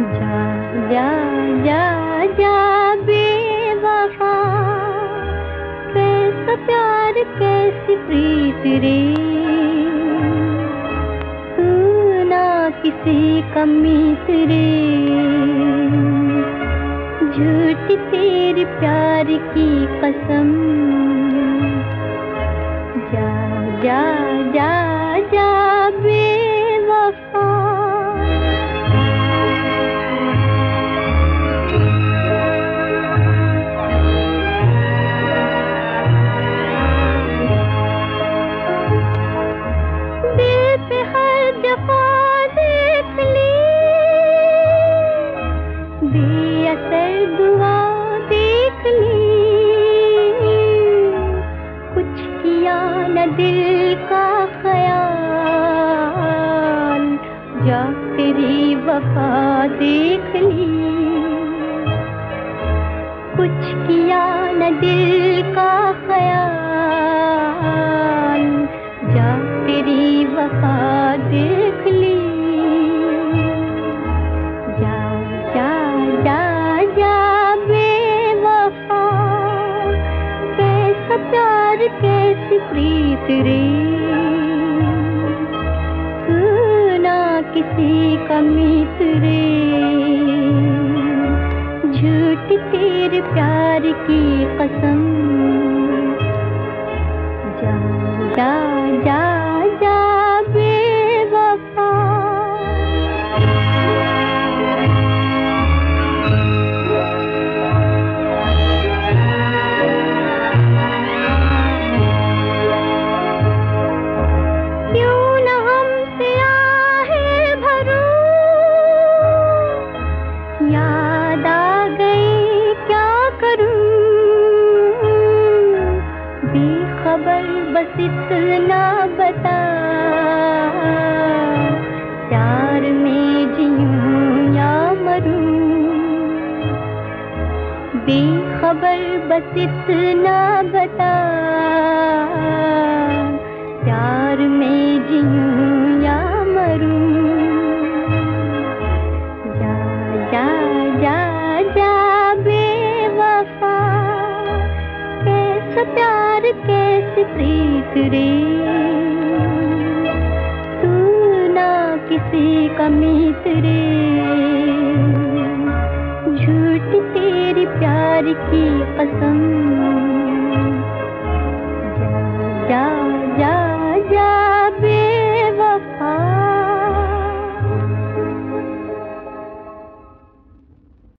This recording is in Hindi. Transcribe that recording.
जा जा जा कैसा प्यार, कैसी प्रीत रे। तू ना किसी कमीत रे। झूठ तेरे प्यार की कसम। जा जा वफा देख ली। कुछ किया न दिल का ख्याल, जा तेरी वफा देख ली। प्रीत रे। किसी का मीत झूठ तेरे प्यार की कसम जा बस इतना बता। प्यार में जीऊं या मरूं? बेखबर बस इतना बता। प्यार में जीऊं या मरूं? जा जा जा जा बेवफा। कैसा प्यार, कैसी प्रीत? रे तू ना किसी का मीत रे झूठ तेरी प्यार की कसम।